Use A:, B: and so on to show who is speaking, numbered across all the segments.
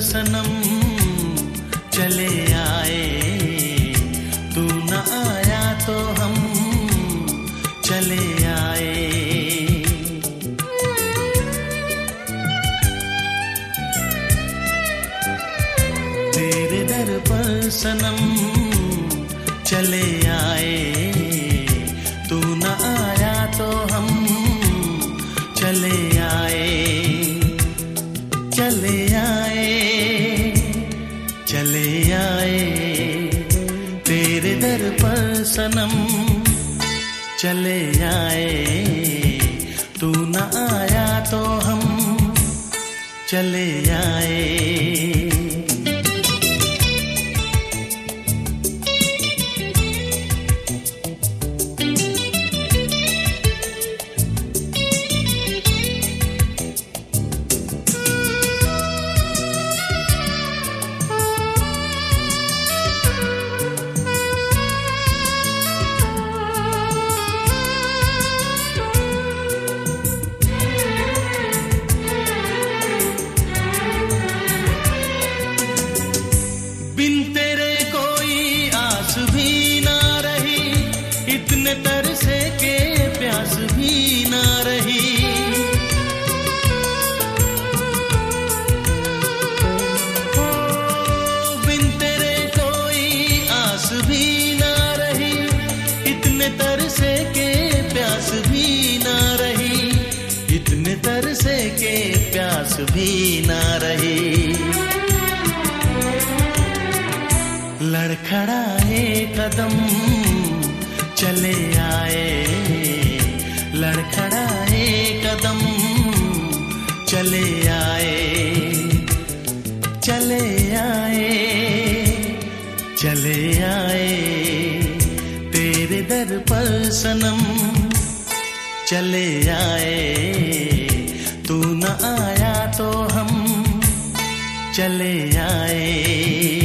A: सनम चले आए। तू न आया तो हम चले आए। तेरे दर पर सनम चले आए। तू न आया तो हम चले चले आए। तू न आया तो हम चले आए। के प्यास भी ना रही। लड़खड़ाए कदम, चले आए। लड़खड़ाए कदम, चले आए। चले आए चले आए। तेरे दर पर सनम, चले आए। चले आए।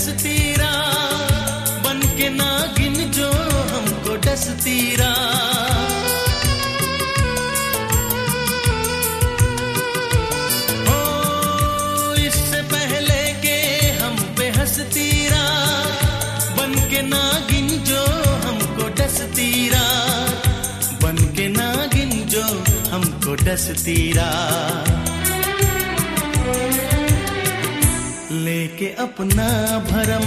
A: हंसती बन के नागिन जो हमको डसती रा ओ, इससे पहले के हम पे हंसती रा बन के नागिन जो हमको डसती रा बन के नागिन जो हमको डसती लेके अपना भरम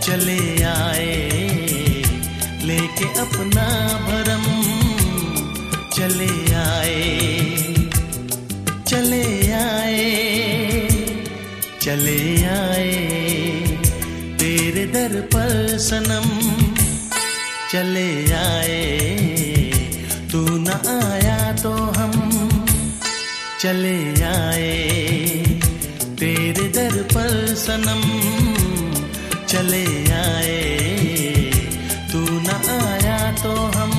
A: चले आए, लेके अपना भरम चले आए चले आए चले आए, तेरे दर पर सनम चले आए, तू न आया तो हम चले आए। तेरे दर पर सनम चले आए। तू न आया तो हम